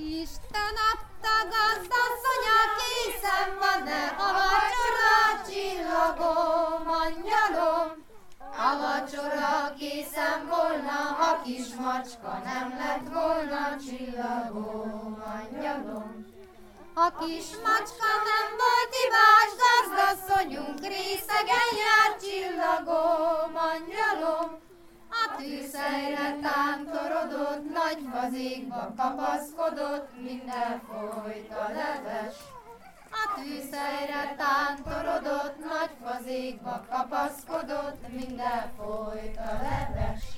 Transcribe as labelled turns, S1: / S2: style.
S1: Isten adta gazdasszonya, készen van-e a vacsora csillagom, angyalom? A vacsora készen volna, ha kis macska nem lett volna csillagom, angyalom. A kis macska nem volt hibás, gazdasszonyunk részegen jár csillagom, angyalom. A tűzhelyre tántorodott, nagy fazékba kapaszkodott, minden folyt a leves. A tűzhelyre tántorodott, nagy fazékba kapaszkodott, minden folyt a leves.